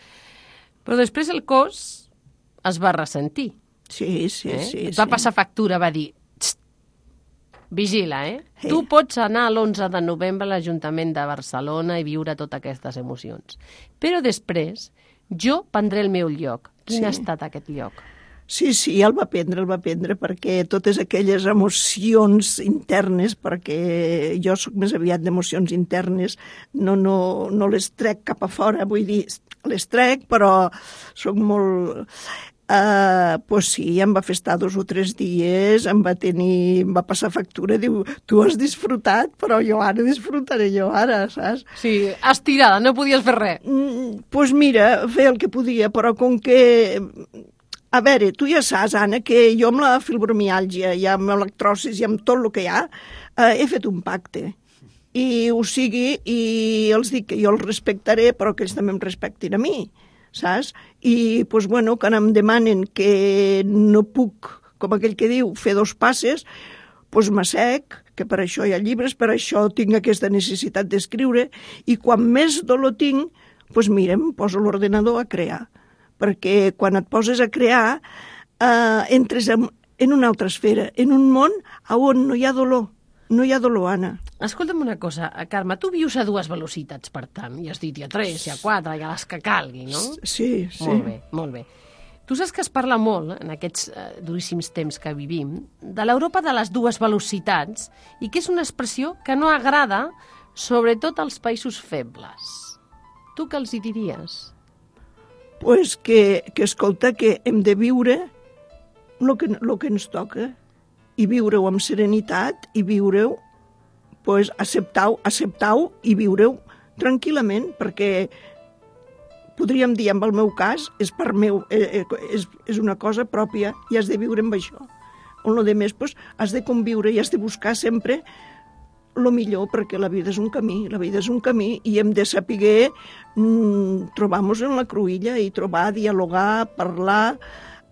però després el cos es va ressentir. Sí, sí, eh? sí. Et va sí. passar factura, va dir, "Txt, vigila, eh? Sí. Tu pots anar l'11 de novembre a l'Ajuntament de Barcelona i viure totes aquestes emocions. Però després, jo prendré el meu lloc. Quin Sí. ha estat aquest lloc? Sí, sí, el va prendre, el va prendre, perquè totes aquelles emocions internes, perquè jo sóc més aviat d'emocions internes, no, no, no les trec cap a fora, vull dir, les trec, però sóc molt... Uh, pues sí, em va fer estar dos o tres dies, em va tenir, em va passar factura, diu, tu has disfrutat, però jo ara disfrutaré jo ara, saps? Sí, estirada, no podies fer res. Mm, pues mira, feia el que podia, però com que... A veure, tu ja saps, Anna, que jo amb la fibromiàlgia i amb electrosis i amb tot el que hi ha, eh, he fet un pacte. I o sigui, i els dic que jo els respectaré, però que ells també em respectin a mi saps? I, doncs, bueno, quan em demanen que no puc, com aquell que diu, fer dos passes, doncs m'assec, que per això hi ha llibres, per això tinc aquesta necessitat d'escriure, i quan més dolor tinc, doncs mira, em poso l'ordenador a crear. Perquè quan et poses a crear, eh, entres en, en una altra esfera, en un món on no hi ha dolor. No hi ha dolor, Anna. Escolta'm una cosa, eh, Carme, tu vius a dues velocitats, per tant, i has dit, hi ha tres, hi ha quatre, hi ha les que calgui, no? Sí, sí. Molt bé, molt bé. Tu saps que es parla molt, en aquests eh, duríssims temps que vivim, de l'Europa de les dues velocitats i que és una expressió que no agrada sobretot als països febles. Tu què els hi diries? Pues que, que escolta, que hem de viure el que, lo que ens toca i viure-ho amb serenitat i viure-ho, pues, acceptau, acceptau i viure-ho tranquil·lament, perquè podríem dir, en el meu cas, és per meu, eh, eh, és, és una cosa pròpia i has de viure amb això. On lo de més, pues, has de conviure i has de buscar sempre lo millor, perquè la vida és un camí, la vida és un camí i hem de saber mm, trobar-nos en la cruïlla i trobar, dialogar, parlar,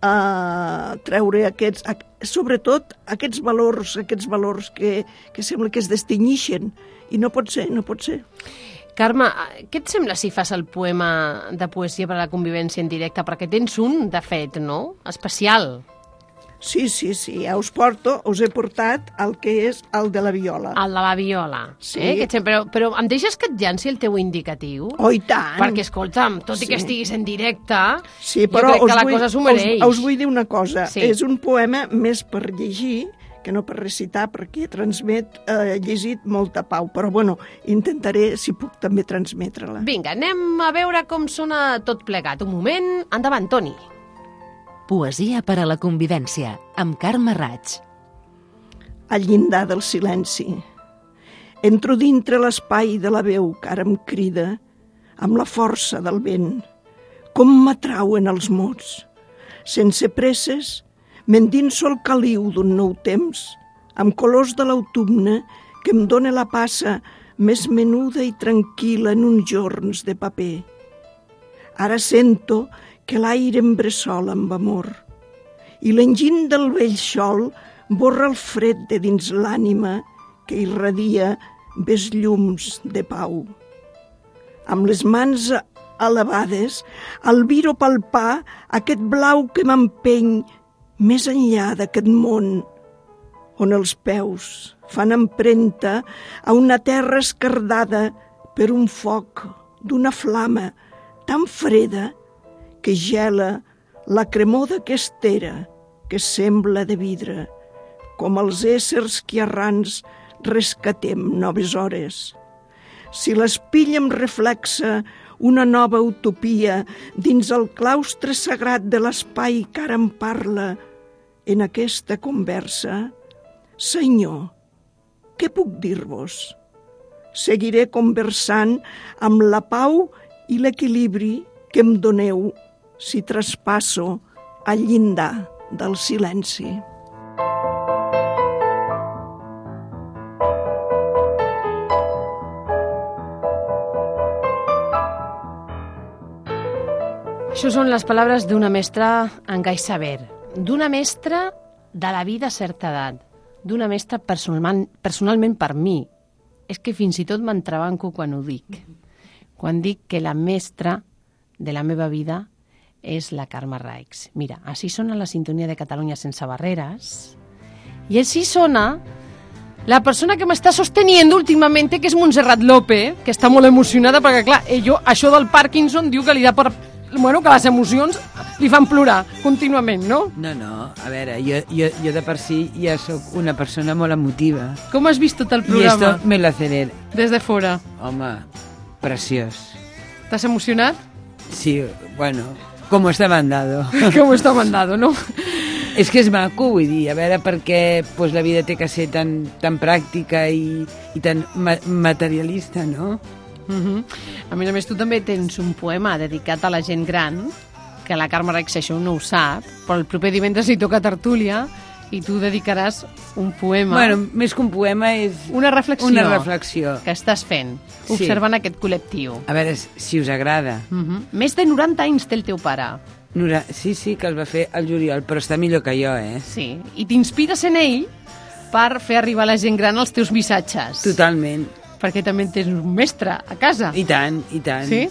eh, treure aquests, a, sobretot aquests valors, aquests valors que, que sembla que es destinyixen i no pot ser, no pot ser. Carme, què et sembla si fas el poema de poesia per a la convivència en directe? Perquè tens un, de fet, no? Especial. Sí, sí, sí, ja us porto, us he portat el que és el de la viola. El de la viola. Sí. Eh? Que et sem- però, però em deixes que et llanci el teu indicatiu? Oh, i tant! Perquè, escolta'm, tot i que Sí. estiguis en directe, Sí, però jo crec us que la vull, cosa s'ho us, mereix. us vull dir una cosa. Sí. És un poema més per llegir que no per recitar, perquè transmet, eh, llegit molta pau. Però, bueno, intentaré, si puc, també transmetre-la. Vinga, anem a veure com sona tot plegat. Un moment, endavant, Toni. Poesia per a la convivència, amb Carme Raig. Al llindar del silenci. Entro dintre l'espai de la veu que ara em crida, amb la força del vent. Com m'atrauen els mots. Sense presses, m'endinso el caliu d'un nou temps, amb colors de l'autumne que em dóna la passa més menuda i tranquil·la en uns jorns de paper. Ara sento que l'aire em bressola amb amor i l'enginy del vell xol borra el fred de dins l'ànima que irradia ves llums de pau. Amb les mans elevades, albiro palpar aquest blau que m'empeny més enllà d'aquest món, on els peus fan empremta a una terra escardada per un foc d'una flama tan freda que gela la cremor d'aquesta era que sembla de vidre, com els éssers que errants rescatem noves hores. Si l'espill em reflexa una nova utopia dins el claustre sagrat de l'espai que ara em parla en aquesta conversa, Senyor, què puc dir-vos? Seguiré conversant amb la pau i l'equilibri que em doneu si traspasso al llindar del silenci. Això són les paraules d'una mestra en Gai Saber, d'una mestra de la vida a certa edat, d'una mestra personalment, personalment per mi. És que fins i tot m'entrebanco quan ho dic. Quan dic que la mestra de la meva vida és la Carme Raix. Mira, així sona la sintonia de Catalunya sense barreres i així sona la persona que m'està sostenint últimament, que és Montserrat Lope, que està molt emocionada perquè, clar, ella, això del Parkinson diu que li da per... Bueno, que les emocions li fan plorar contínuament, no? No, no, a veure, jo, jo, jo de per si ja sóc una persona molt emotiva. Com has vist tot el I programa? esto me lo acelera. Des de fora. Home, preciós. T'has emocionat? Sí, bueno, Com està mandado. Com està mandado, no? És que és maco, vull dir, a veure per què pues, la vida té que ser tan, tan pràctica i, i tan ma materialista, no? Uh -huh. A més a més, tu també tens un poema dedicat a la gent gran, que la Carme Rex això no ho sap, però el proper divendres hi toca tertúlia i tu dedicaràs un poema... Bueno, més que un poema és... Una reflexió. Una reflexió. Que estàs fent, Sí. observant aquest col·lectiu. A veure si us agrada. Uh -huh. Més de 90 anys té el teu pare. Nora, sí, sí, que el va fer el juliol, però està millor que jo, eh? Sí, i t'inspires en ell per fer arribar a la gent gran els teus missatges. Totalment. Perquè també tens un mestre a casa. I tant, i tant. Sí?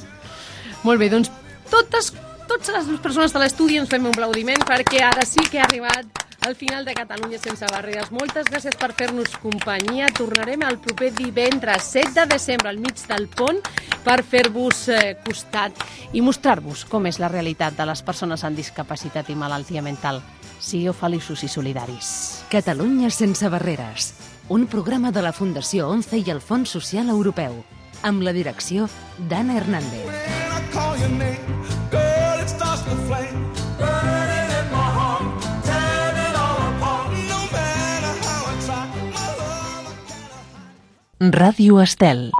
Molt bé, doncs totes, totes les persones de l'estudi ens fem un aplaudiment perquè ara sí que ha arribat al final de Catalunya sense barreres. Moltes gràcies per fer-nos companyia. Tornarem el proper divendres 7 de desembre al mig del pont per fer-vos eh, costat i mostrar-vos com és la realitat de les persones amb discapacitat i malaltia mental. Sigueu feliços i solidaris. Catalunya sense barreres. Un programa de la Fundació ONCE i el Fons Social Europeu. Amb la direcció d'Anna Hernández. call your name, girl, it starts to flame. Ràdio Estel.